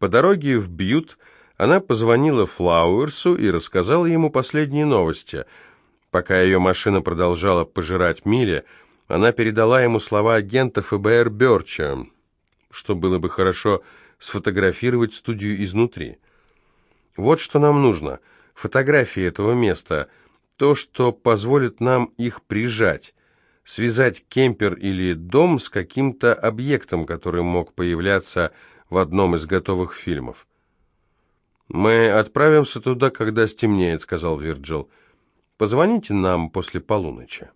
По дороге в Бьют она позвонила Флауэрсу и рассказала ему последние новости. Пока ее машина продолжала пожирать мили, она передала ему слова агента ФБР Бёрча, что было бы хорошо сфотографировать студию изнутри. Вот что нам нужно. Фотографии этого места. То, что позволит нам их прижать. Связать кемпер или дом с каким-то объектом, который мог появляться в одном из готовых фильмов. «Мы отправимся туда, когда стемнеет», — сказал Вирджил. «Позвоните нам после полуночи».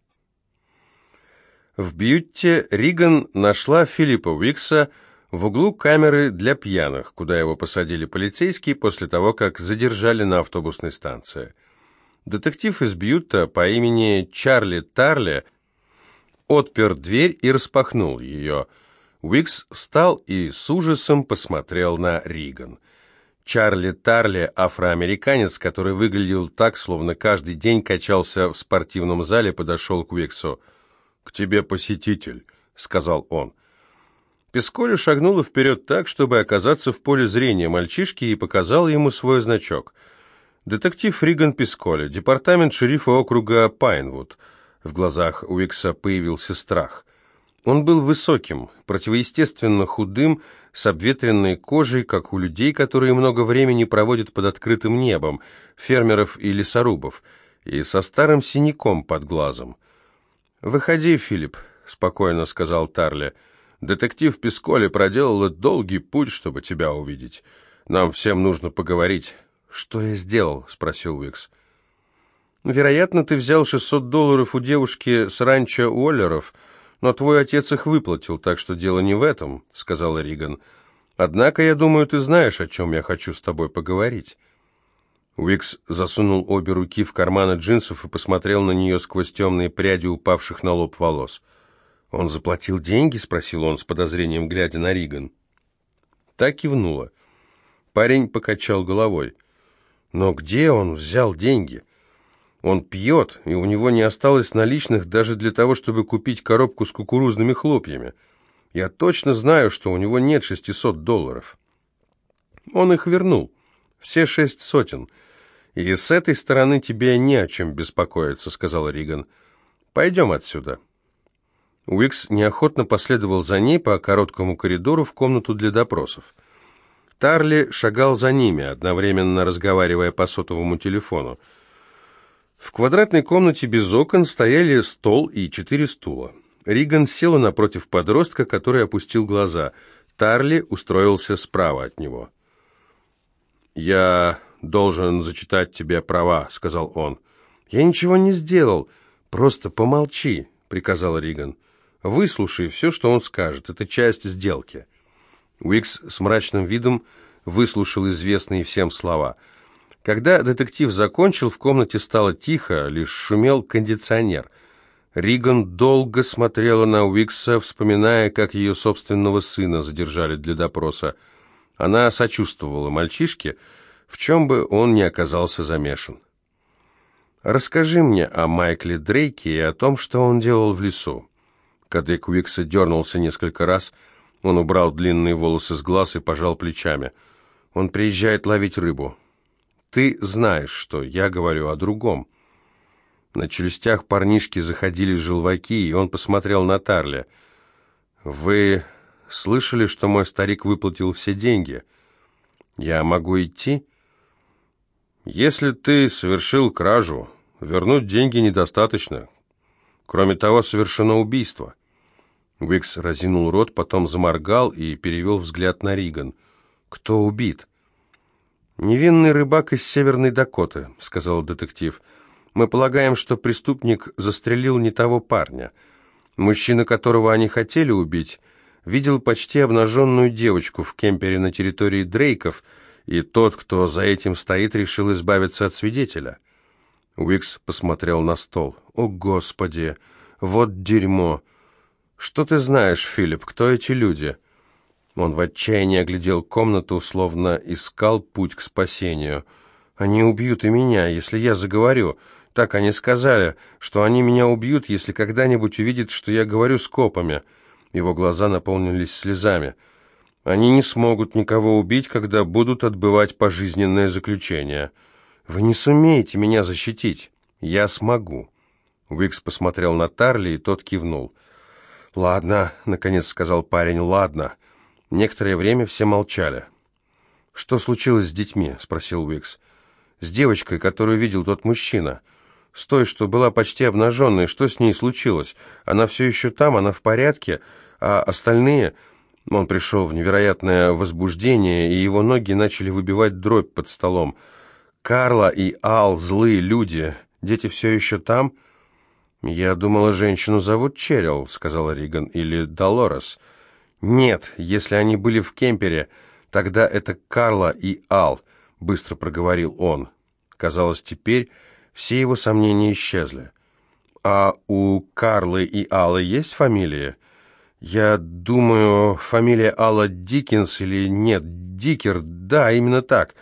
В Бьютте Риган нашла Филиппа Уикса в углу камеры для пьяных, куда его посадили полицейские после того, как задержали на автобусной станции. Детектив из Бьюта по имени Чарли Тарли отпер дверь и распахнул ее. Уикс встал и с ужасом посмотрел на Риган. Чарли Тарли, афроамериканец, который выглядел так, словно каждый день качался в спортивном зале, подошел к Уиксу. «К тебе посетитель», — сказал он. Песколи шагнула вперед так, чтобы оказаться в поле зрения мальчишки, и показала ему свой значок. «Детектив Риган Песколи, департамент шерифа округа Пайнвуд». В глазах Уикса появился страх. Он был высоким, противоестественно худым, с обветренной кожей, как у людей, которые много времени проводят под открытым небом, фермеров и лесорубов, и со старым синяком под глазом. «Выходи, Филипп», — спокойно сказал Тарли. «Детектив Песколи проделала долгий путь, чтобы тебя увидеть. Нам всем нужно поговорить». «Что я сделал?» — спросил Уикс. «Вероятно, ты взял 600 долларов у девушки с ранчо Уоллеров», «Но твой отец их выплатил, так что дело не в этом», — сказала Риган. «Однако, я думаю, ты знаешь, о чем я хочу с тобой поговорить». Уикс засунул обе руки в карманы джинсов и посмотрел на нее сквозь темные пряди упавших на лоб волос. «Он заплатил деньги?» — спросил он с подозрением, глядя на Риган. Так кивнула. Парень покачал головой. «Но где он взял деньги?» Он пьет, и у него не осталось наличных даже для того, чтобы купить коробку с кукурузными хлопьями. Я точно знаю, что у него нет 600 долларов. Он их вернул, все шесть сотен. И с этой стороны тебе не о чем беспокоиться, сказала Риган. Пойдем отсюда. Уикс неохотно последовал за ней по короткому коридору в комнату для допросов. Тарли шагал за ними, одновременно разговаривая по сотовому телефону. В квадратной комнате без окон стояли стол и четыре стула. Риган села напротив подростка, который опустил глаза. Тарли устроился справа от него. «Я должен зачитать тебе права», — сказал он. «Я ничего не сделал. Просто помолчи», — приказал Риган. «Выслушай все, что он скажет. Это часть сделки». Уикс с мрачным видом выслушал известные всем слова — когда детектив закончил, в комнате стало тихо, лишь шумел кондиционер. Риган долго смотрела на Уикса, вспоминая, как ее собственного сына задержали для допроса. Она сочувствовала мальчишке, в чем бы он ни оказался замешан. «Расскажи мне о Майкле Дрейке и о том, что он делал в лесу». Кадык Уикса дернулся несколько раз, он убрал длинные волосы с глаз и пожал плечами. «Он приезжает ловить рыбу. Ты знаешь, что я говорю о другом. На челюстях парнишки заходили желваки, и он посмотрел на Тарля. Вы слышали, что мой старик выплатил все деньги? Я могу идти? Если ты совершил кражу, вернуть деньги недостаточно. Кроме того, совершено убийство. Уикс разинул рот, потом заморгал и перевел взгляд на Риган. «Кто убит?» «Невинный рыбак из Северной Дакоты», — сказал детектив. «Мы полагаем, что преступник застрелил не того парня. Мужчина, которого они хотели убить, видел почти обнаженную девочку в кемпере на территории Дрейков, и тот, кто за этим стоит, решил избавиться от свидетеля». Уикс посмотрел на стол. «О, Господи! Вот дерьмо! Что ты знаешь, Филипп, кто эти люди?» Он в отчаянии оглядел комнату, словно искал путь к спасению. «Они убьют и меня, если я заговорю. Так они сказали, что они меня убьют, если когда-нибудь увидят, что я говорю с копами». Его глаза наполнились слезами. Они не смогут никого убить, когда будут отбывать пожизненное заключение. Вы не сумеете меня защитить. Я смогу. Уикс посмотрел на Тарли, и тот кивнул. «Ладно», — наконец сказал парень, — «ладно». Некоторое время все молчали. «Что случилось с детьми?» — спросил Уикс. «С девочкой, которую видел тот мужчина. С той, что была почти обнаженной. Что с ней случилось? Она все еще там, она в порядке, а остальные...» Он пришел в невероятное возбуждение, и его ноги начали выбивать дробь под столом. «Карла и Ал — злые люди. Дети все еще там?» «Я думала, женщину зовут Черил», — сказала Риган, — «или Долорес». «Нет, если они были в кемпере, тогда это Карла и Ал», — быстро проговорил он. Казалось, теперь все его сомнения исчезли. «А у Карлы и Аллы есть фамилия?» «Я думаю, фамилия Алла Диккенс или нет, Дикер, да, именно так.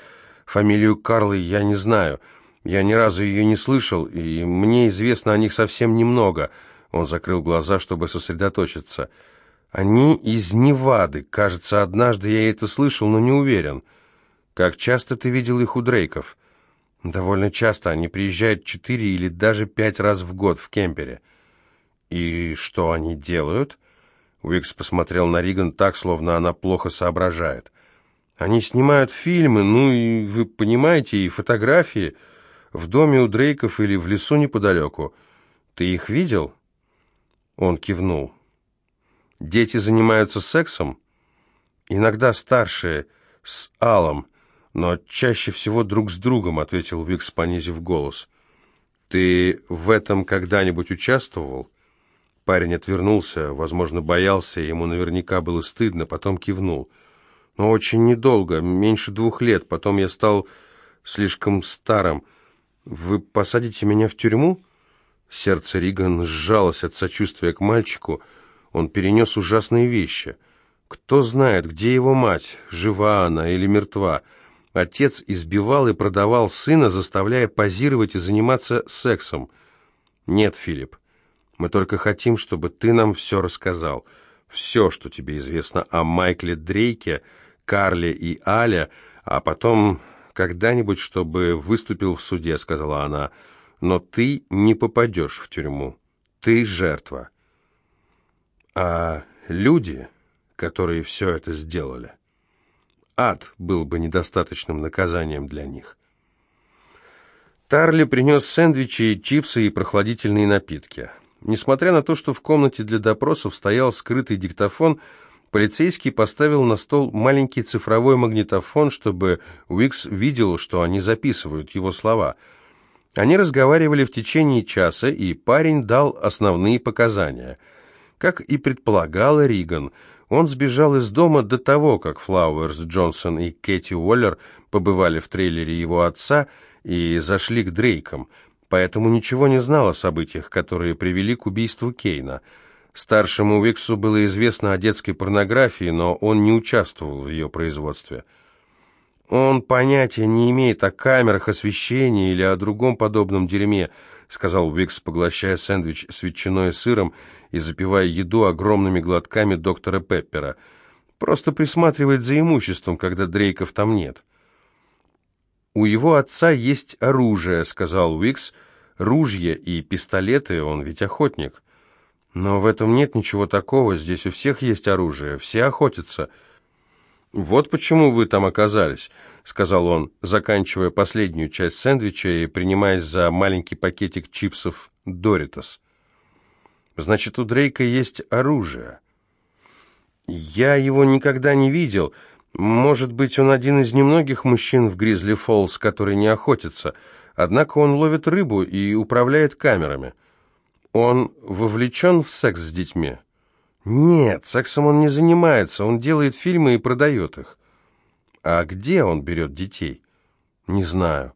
Фамилию Карлы я не знаю. Я ни разу ее не слышал, и мне известно о них совсем немного». Он закрыл глаза, чтобы сосредоточиться. «Они из Невады. Кажется, однажды я это слышал, но не уверен. Как часто ты видел их у Дрейков?» «Довольно часто. Они приезжают четыре или даже пять раз в год в кемпере». «И что они делают?» Уикс посмотрел на Риган так, словно она плохо соображает. «Они снимают фильмы, ну и, вы понимаете, и фотографии в доме у Дрейков или в лесу неподалеку. Ты их видел?» Он кивнул. «Дети занимаются сексом?» «Иногда старшие, с Алом, но чаще всего друг с другом», — ответил Уикс, понизив голос. «Ты в этом когда-нибудь участвовал?» Парень отвернулся, возможно, боялся, ему наверняка было стыдно, потом кивнул. Но очень недолго, меньше двух лет, потом я стал слишком старым. Вы посадите меня в тюрьму? Сердце Риган сжалось от сочувствия к мальчику. Он перенес ужасные вещи. Кто знает, где его мать, жива она или мертва. Отец избивал и продавал сына, заставляя позировать и заниматься сексом. Нет, Филипп, мы только хотим, чтобы ты нам все рассказал. Все, что тебе известно о Майкле Дрейке, Карле и Але, а потом когда-нибудь, чтобы выступил в суде», — сказала она. «Но ты не попадешь в тюрьму. Ты жертва». А люди, которые все это сделали, ад был бы недостаточным наказанием для них. Тарли принес сэндвичи, чипсы и прохладительные напитки. Несмотря на то, что в комнате для допросов стоял скрытый диктофон, полицейский поставил на стол маленький цифровой магнитофон, чтобы Уикс видел, что они записывают его слова. Они разговаривали в течение часа, и парень дал основные показания. Как и предполагала Риган, он сбежал из дома до того, как Флауэрс, Джонсон и Кэти Уоллер побывали в трейлере его отца и зашли к Дрейкам – поэтому ничего не знал о событиях, которые привели к убийству Кейна. Старшему Уиксу было известно о детской порнографии, но он не участвовал в ее производстве. «Он понятия не имеет о камерах освещения или о другом подобном дерьме», сказал Уикс, поглощая сэндвич с ветчиной и сыром и запивая еду огромными глотками доктора Пеппера. «Просто присматривает за имуществом, когда Дрейков там нет». «У его отца есть оружие», — сказал Уикс. «Ружья и пистолеты, он ведь охотник». «Но в этом нет ничего такого, здесь у всех есть оружие, все охотятся». «Вот почему вы там оказались», — сказал он, заканчивая последнюю часть сэндвича и принимаясь за маленький пакетик чипсов «Доритос». «Значит, у Дрейка есть оружие». «Я его никогда не видел», — может быть, он один из немногих мужчин в Гризли Фоллс, который не охотится, однако он ловит рыбу и управляет камерами. Он вовлечен в секс с детьми? Нет, сексом он не занимается, он делает фильмы и продает их. А где он берет детей? Не знаю.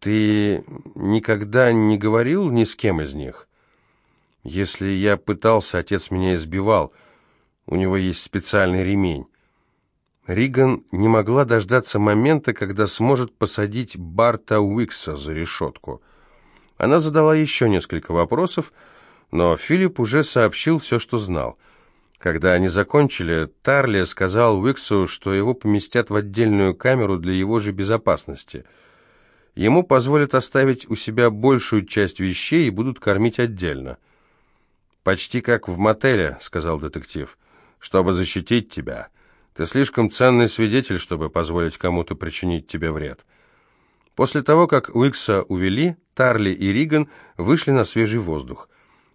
Ты никогда не говорил ни с кем из них? Если я пытался, отец меня избивал. У него есть специальный ремень. Риган не могла дождаться момента, когда сможет посадить Барта Уикса за решетку. Она задала еще несколько вопросов, но Филипп уже сообщил все, что знал. Когда они закончили, Тарли сказал Уиксу, что его поместят в отдельную камеру для его же безопасности. Ему позволят оставить у себя большую часть вещей и будут кормить отдельно. «Почти как в мотеле», — сказал детектив, — «чтобы защитить тебя. Ты слишком ценный свидетель, чтобы позволить кому-то причинить тебе вред». После того, как Уикса увели, Тарли и Риган вышли на свежий воздух.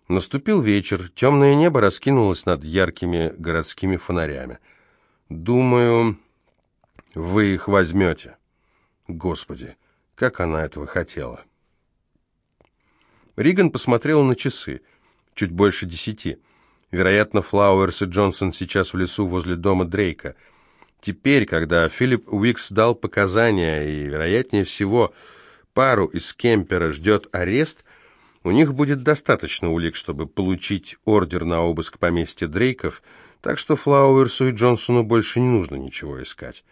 Наступил вечер, темное небо раскинулось над яркими городскими фонарями. «Думаю, вы их возьмете». Господи, как она этого хотела. Риган посмотрела на часы. Чуть больше десяти. Вероятно, Флауэрс и Джонсон сейчас в лесу возле дома Дрейка. Теперь, когда Филипп Уикс дал показания, и, вероятнее всего, пару из кемпера ждет арест, у них будет достаточно улик, чтобы получить ордер на обыск поместья Дрейков, так что Флауэрсу и Джонсону больше не нужно ничего искать.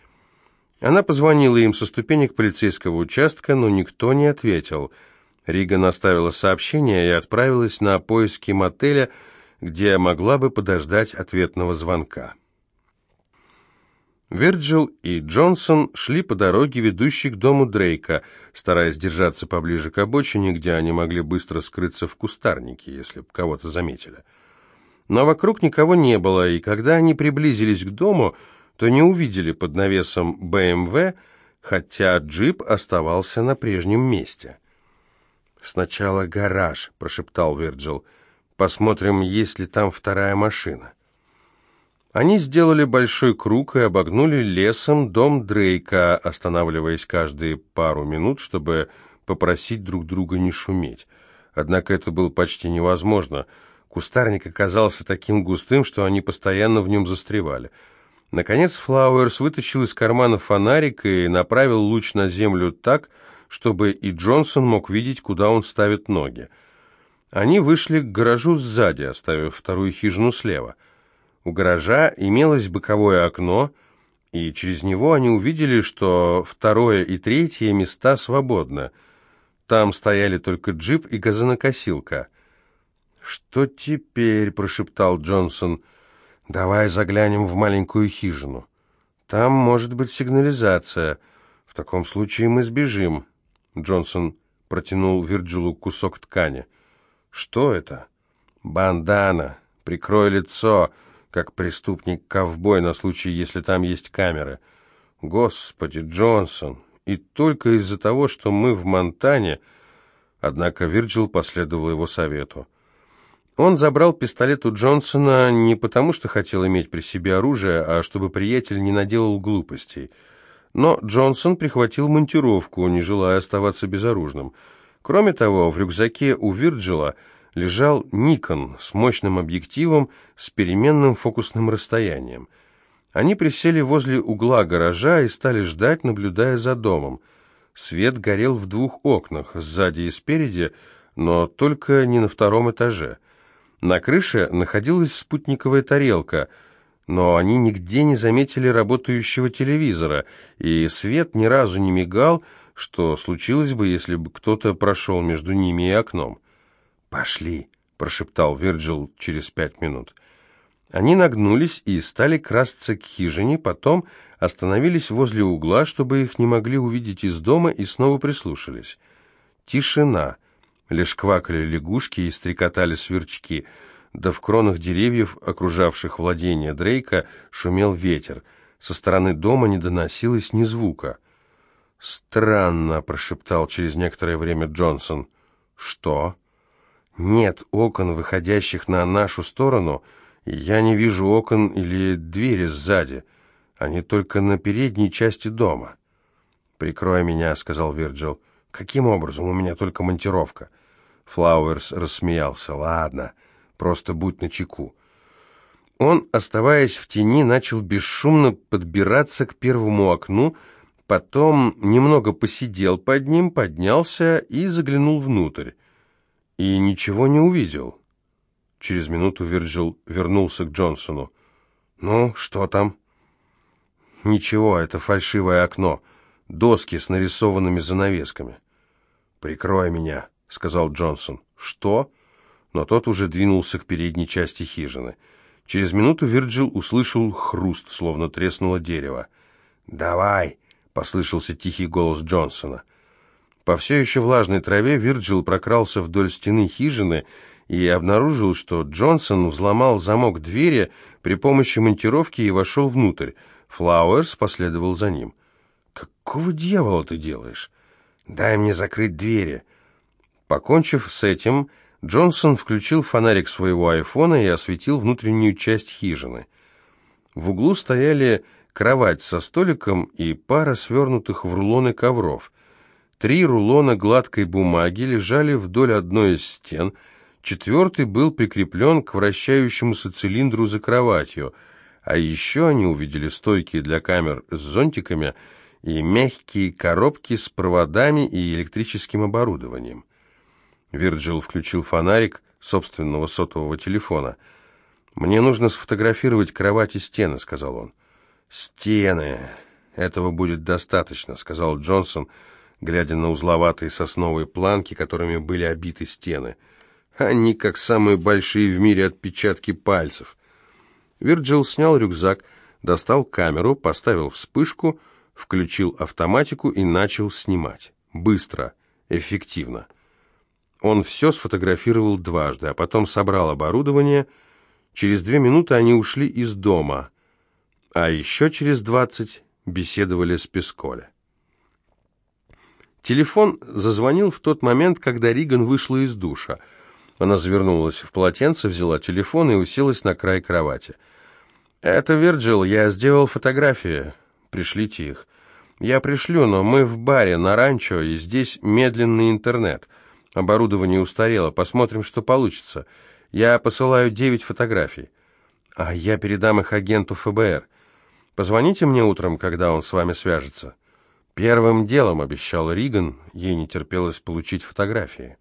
Она позвонила им со ступенек полицейского участка, но никто не ответил. Рига наставила сообщение и отправилась на поиски мотеля, где могла бы подождать ответного звонка. Вирджил и Джонсон шли по дороге, ведущей к дому Дрейка, стараясь держаться поближе к обочине, где они могли быстро скрыться в кустарнике, если бы кого-то заметили. Но вокруг никого не было, и когда они приблизились к дому, то не увидели под навесом БМВ, хотя джип оставался на прежнем месте. «Сначала гараж», — прошептал Вирджил. «Посмотрим, есть ли там вторая машина». Они сделали большой круг и обогнули лесом дом Дрейка, останавливаясь каждые пару минут, чтобы попросить друг друга не шуметь. Однако это было почти невозможно. Кустарник оказался таким густым, что они постоянно в нем застревали. Наконец Флауэрс вытащил из кармана фонарик и направил луч на землю так, чтобы и Джонсон мог видеть, куда он ставит ноги. Они вышли к гаражу сзади, оставив вторую хижину слева – у гаража имелось боковое окно, и через него они увидели, что второе и третье места свободны. Там стояли только джип и газонокосилка. «Что теперь?» – прошептал Джонсон. «Давай заглянем в маленькую хижину. Там может быть сигнализация. В таком случае мы сбежим». Джонсон протянул Вирджилу кусок ткани. «Что это?» «Бандана. Прикрой лицо как преступник-ковбой на случай, если там есть камеры. Господи, Джонсон, и только из-за того, что мы в Монтане... Однако Вирджил последовал его совету. Он забрал пистолет у Джонсона не потому, что хотел иметь при себе оружие, а чтобы приятель не наделал глупостей. Но Джонсон прихватил монтировку, не желая оставаться безоружным. Кроме того, в рюкзаке у Вирджила лежал Никон с мощным объективом с переменным фокусным расстоянием. Они присели возле угла гаража и стали ждать, наблюдая за домом. Свет горел в двух окнах, сзади и спереди, но только не на втором этаже. На крыше находилась спутниковая тарелка, но они нигде не заметили работающего телевизора, и свет ни разу не мигал, что случилось бы, если бы кто-то прошел между ними и окном. «Пошли», — прошептал Вирджил через пять минут. Они нагнулись и стали красться к хижине, потом остановились возле угла, чтобы их не могли увидеть из дома, и снова прислушались. Тишина. Лишь квакали лягушки и стрекотали сверчки, да в кронах деревьев, окружавших владение Дрейка, шумел ветер. Со стороны дома не доносилось ни звука. «Странно», — прошептал через некоторое время Джонсон. «Что?» Нет окон, выходящих на нашу сторону, я не вижу окон или двери сзади. Они только на передней части дома. «Прикрой меня», — сказал Вирджил. «Каким образом? У меня только монтировка». Флауэрс рассмеялся. «Ладно, просто будь начеку». Он, оставаясь в тени, начал бесшумно подбираться к первому окну, потом немного посидел под ним, поднялся и заглянул внутрь и ничего не увидел. Через минуту Вирджил вернулся к Джонсону. «Ну, что там?» «Ничего, это фальшивое окно. Доски с нарисованными занавесками». «Прикрой меня», — сказал Джонсон. «Что?» Но тот уже двинулся к передней части хижины. Через минуту Вирджил услышал хруст, словно треснуло дерево. «Давай!» — послышался тихий голос Джонсона. По все еще влажной траве Вирджил прокрался вдоль стены хижины и обнаружил, что Джонсон взломал замок двери при помощи монтировки и вошел внутрь. Флауэрс последовал за ним. «Какого дьявола ты делаешь?» «Дай мне закрыть двери». Покончив с этим, Джонсон включил фонарик своего айфона и осветил внутреннюю часть хижины. В углу стояли кровать со столиком и пара свернутых в рулоны ковров. Три рулона гладкой бумаги лежали вдоль одной из стен, четвертый был прикреплен к вращающемуся цилиндру за кроватью, а еще они увидели стойки для камер с зонтиками и мягкие коробки с проводами и электрическим оборудованием. Вирджил включил фонарик собственного сотового телефона. «Мне нужно сфотографировать кровать и стены», — сказал он. «Стены. Этого будет достаточно», — сказал Джонсон, глядя на узловатые сосновые планки, которыми были обиты стены. «Они как самые большие в мире отпечатки пальцев». Вирджил снял рюкзак, достал камеру, поставил вспышку, включил автоматику и начал снимать. Быстро, эффективно. Он все сфотографировал дважды, а потом собрал оборудование. Через две минуты они ушли из дома, а еще через двадцать беседовали с Песколя. Телефон зазвонил в тот момент, когда Риган вышла из душа. Она завернулась в полотенце, взяла телефон и уселась на край кровати. «Это Вирджил, я сделал фотографии. Пришлите их. Я пришлю, но мы в баре на ранчо, и здесь медленный интернет». Оборудование устарело. Посмотрим, что получится. Я посылаю девять фотографий. А я передам их агенту ФБР. Позвоните мне утром, когда он с вами свяжется. Первым делом, обещал Риган, ей не терпелось получить фотографии.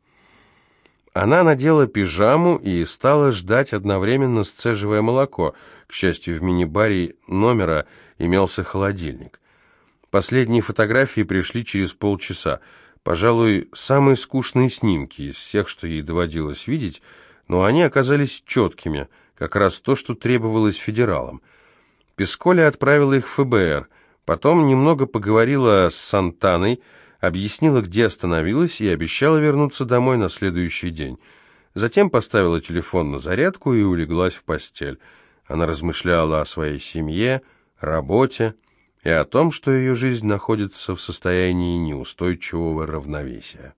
Она надела пижаму и стала ждать, одновременно сцеживая молоко. К счастью, в мини-баре номера имелся холодильник. Последние фотографии пришли через полчаса. Пожалуй, самые скучные снимки из всех, что ей доводилось видеть, но они оказались четкими, как раз то, что требовалось федералам. Песколя отправила их в ФБР, потом немного поговорила с Сантаной, объяснила, где остановилась, и обещала вернуться домой на следующий день. Затем поставила телефон на зарядку и улеглась в постель. Она размышляла о своей семье, работе, и о том, что ее жизнь находится в состоянии неустойчивого равновесия.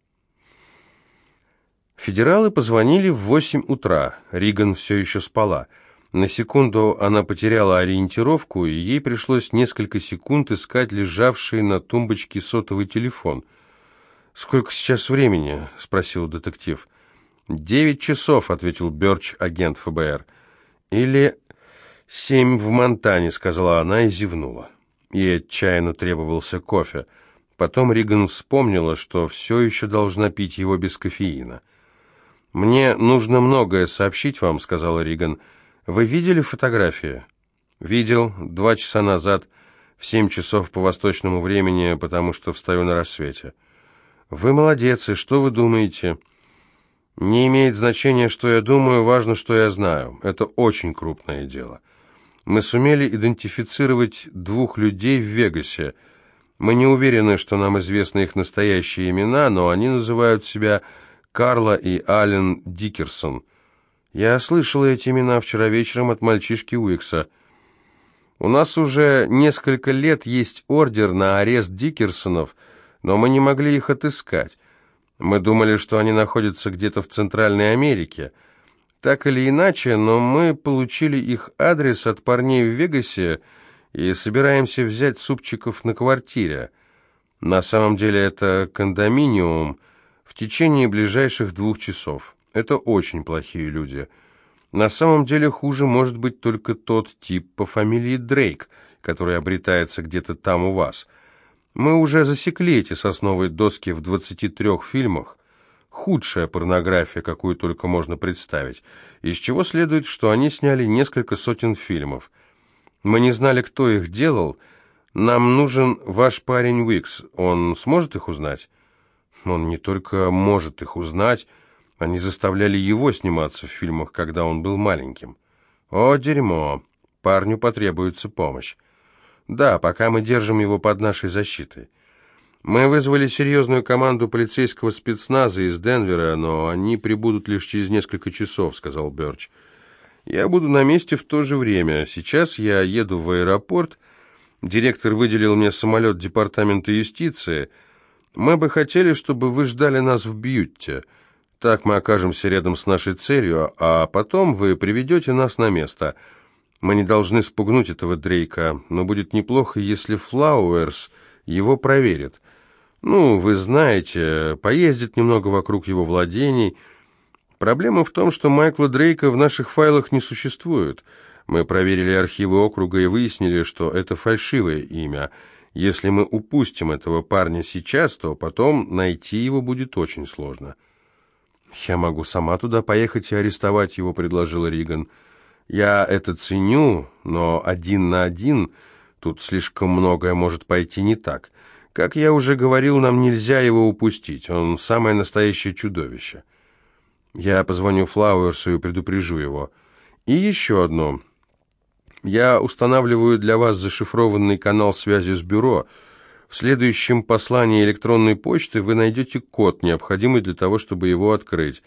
Федералы позвонили в восемь утра. Риган все еще спала. На секунду она потеряла ориентировку, и ей пришлось несколько секунд искать лежавший на тумбочке сотовый телефон. «Сколько сейчас времени?» — спросил детектив. «Девять часов», — ответил Бёрч, агент ФБР. «Или семь в Монтане», — сказала она и зевнула. Ей отчаянно требовался кофе. Потом Риган вспомнила, что все еще должна пить его без кофеина. «Мне нужно многое сообщить вам», — сказала Риган. «Вы видели фотографии?» «Видел. Два часа назад, в семь часов по восточному времени, потому что встаю на рассвете». «Вы молодец, и что вы думаете?» «Не имеет значения, что я думаю, важно, что я знаю. Это очень крупное дело». Мы сумели идентифицировать двух людей в Вегасе. Мы не уверены, что нам известны их настоящие имена, но они называют себя Карла и Ален Дикерсон. Я слышал эти имена вчера вечером от мальчишки Уикса. У нас уже несколько лет есть ордер на арест Дикерсонов, но мы не могли их отыскать. Мы думали, что они находятся где-то в Центральной Америке – так или иначе, но мы получили их адрес от парней в Вегасе и собираемся взять супчиков на квартире. На самом деле это кондоминиум в течение ближайших двух часов. Это очень плохие люди. На самом деле хуже может быть только тот тип по фамилии Дрейк, который обретается где-то там у вас. Мы уже засекли эти сосновые доски в 23 фильмах, худшая порнография, какую только можно представить, из чего следует, что они сняли несколько сотен фильмов. Мы не знали, кто их делал. Нам нужен ваш парень Уикс. Он сможет их узнать? Он не только может их узнать, они заставляли его сниматься в фильмах, когда он был маленьким. О, дерьмо! Парню потребуется помощь. Да, пока мы держим его под нашей защитой. Мы вызвали серьезную команду полицейского спецназа из Денвера, но они прибудут лишь через несколько часов, сказал Бёрч. Я буду на месте в то же время. Сейчас я еду в аэропорт. Директор выделил мне самолет департамента юстиции. Мы бы хотели, чтобы вы ждали нас в Бьютте. Так мы окажемся рядом с нашей целью, а потом вы приведете нас на место. Мы не должны спугнуть этого Дрейка, но будет неплохо, если Флауэрс его проверит. Ну, вы знаете, поездит немного вокруг его владений. Проблема в том, что Майкла Дрейка в наших файлах не существует. Мы проверили архивы округа и выяснили, что это фальшивое имя. Если мы упустим этого парня сейчас, то потом найти его будет очень сложно. «Я могу сама туда поехать и арестовать его», — предложил Риган. «Я это ценю, но один на один тут слишком многое может пойти не так. Как я уже говорил, нам нельзя его упустить. Он самое настоящее чудовище. Я позвоню Флауэрсу и предупрежу его. И еще одно. Я устанавливаю для вас зашифрованный канал связи с бюро — в следующем послании электронной почты вы найдете код, необходимый для того, чтобы его открыть.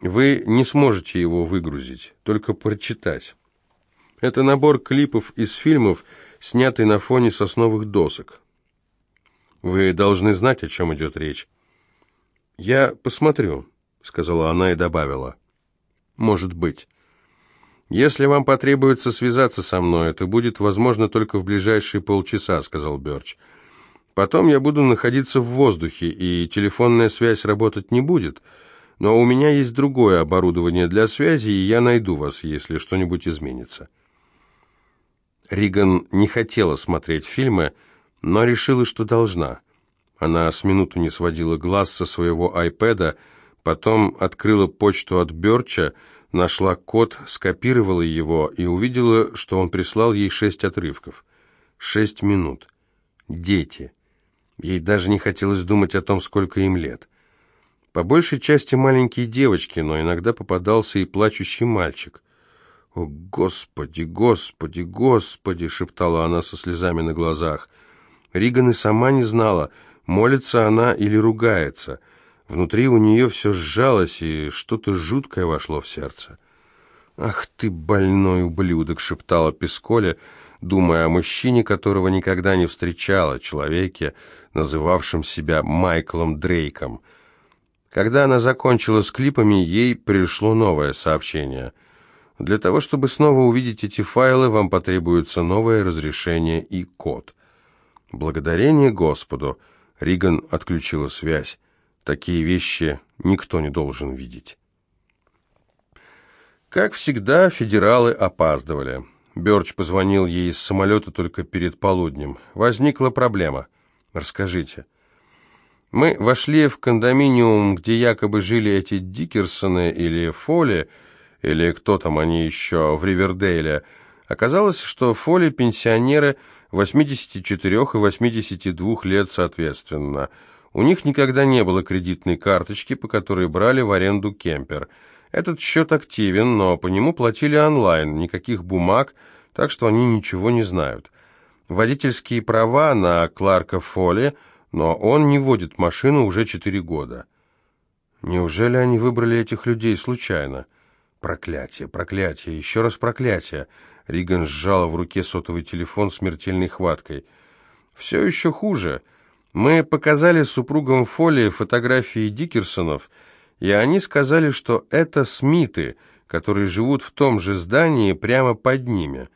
Вы не сможете его выгрузить, только прочитать. Это набор клипов из фильмов, снятый на фоне сосновых досок. Вы должны знать, о чем идет речь. «Я посмотрю», — сказала она и добавила. «Может быть. Если вам потребуется связаться со мной, это будет возможно только в ближайшие полчаса», — сказал Бёрч. «Бёрч». Потом я буду находиться в воздухе, и телефонная связь работать не будет. Но у меня есть другое оборудование для связи, и я найду вас, если что-нибудь изменится». Риган не хотела смотреть фильмы, но решила, что должна. Она с минуту не сводила глаз со своего айпэда, потом открыла почту от Бёрча, нашла код, скопировала его и увидела, что он прислал ей шесть отрывков. Шесть минут. Дети. Ей даже не хотелось думать о том, сколько им лет. По большей части маленькие девочки, но иногда попадался и плачущий мальчик. «О, Господи, Господи, Господи!» — шептала она со слезами на глазах. Риган и сама не знала, молится она или ругается. Внутри у нее все сжалось, и что-то жуткое вошло в сердце. «Ах ты, больной ублюдок!» — шептала Песколя, думая о мужчине, которого никогда не встречала, человеке, называвшим себя Майклом Дрейком. Когда она закончила с клипами, ей пришло новое сообщение. Для того, чтобы снова увидеть эти файлы, вам потребуется новое разрешение и код. Благодарение Господу, Риган отключила связь. Такие вещи никто не должен видеть. Как всегда, федералы опаздывали. Бёрч позвонил ей из самолета только перед полуднем. Возникла проблема. Расскажите. Мы вошли в кондоминиум, где якобы жили эти Дикерсоны или Фоли, или кто там они еще, в Ривердейле. Оказалось, что Фоли пенсионеры 84 и 82 лет соответственно. У них никогда не было кредитной карточки, по которой брали в аренду кемпер. Этот счет активен, но по нему платили онлайн, никаких бумаг, так что они ничего не знают водительские права на Кларка Фолли, но он не водит машину уже четыре года. Неужели они выбрали этих людей случайно? Проклятие, проклятие, еще раз проклятие. Риган сжала в руке сотовый телефон смертельной хваткой. Все еще хуже. Мы показали супругам Фолли фотографии Дикерсонов, и они сказали, что это Смиты, которые живут в том же здании прямо под ними.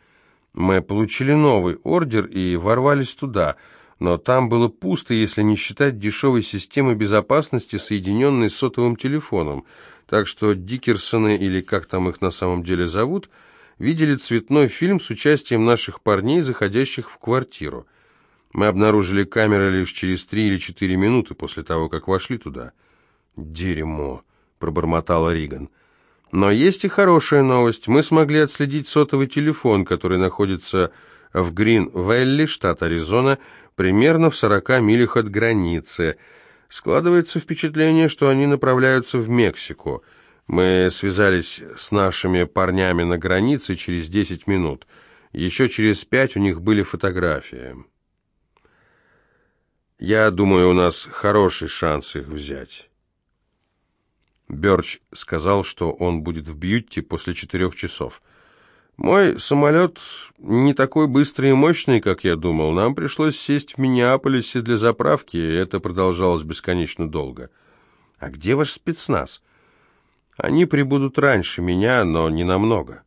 Мы получили новый ордер и ворвались туда, но там было пусто, если не считать дешевой системы безопасности, соединенной с сотовым телефоном. Так что Дикерсоны, или как там их на самом деле зовут, видели цветной фильм с участием наших парней, заходящих в квартиру. Мы обнаружили камеры лишь через три или четыре минуты после того, как вошли туда. «Дерьмо», — пробормотала Риган. Но есть и хорошая новость. Мы смогли отследить сотовый телефон, который находится в Грин-Вэлли, штат Аризона, примерно в 40 милях от границы. Складывается впечатление, что они направляются в Мексику. Мы связались с нашими парнями на границе через 10 минут. Еще через пять у них были фотографии. Я думаю, у нас хороший шанс их взять. Бёрч сказал, что он будет в Бьютти после четырех часов. Мой самолет не такой быстрый и мощный, как я думал. Нам пришлось сесть в Миннеаполисе для заправки, и это продолжалось бесконечно долго. А где ваш спецназ? Они прибудут раньше меня, но не намного.